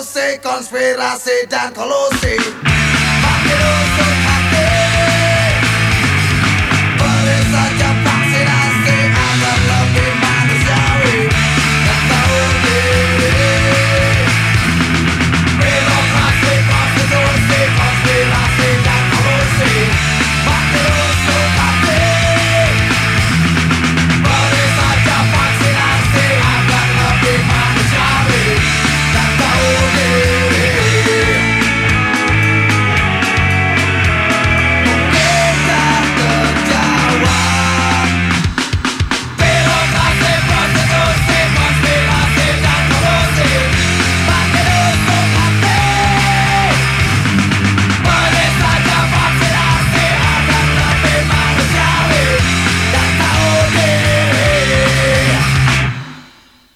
Colossi, conspiracy, Dan Colossi.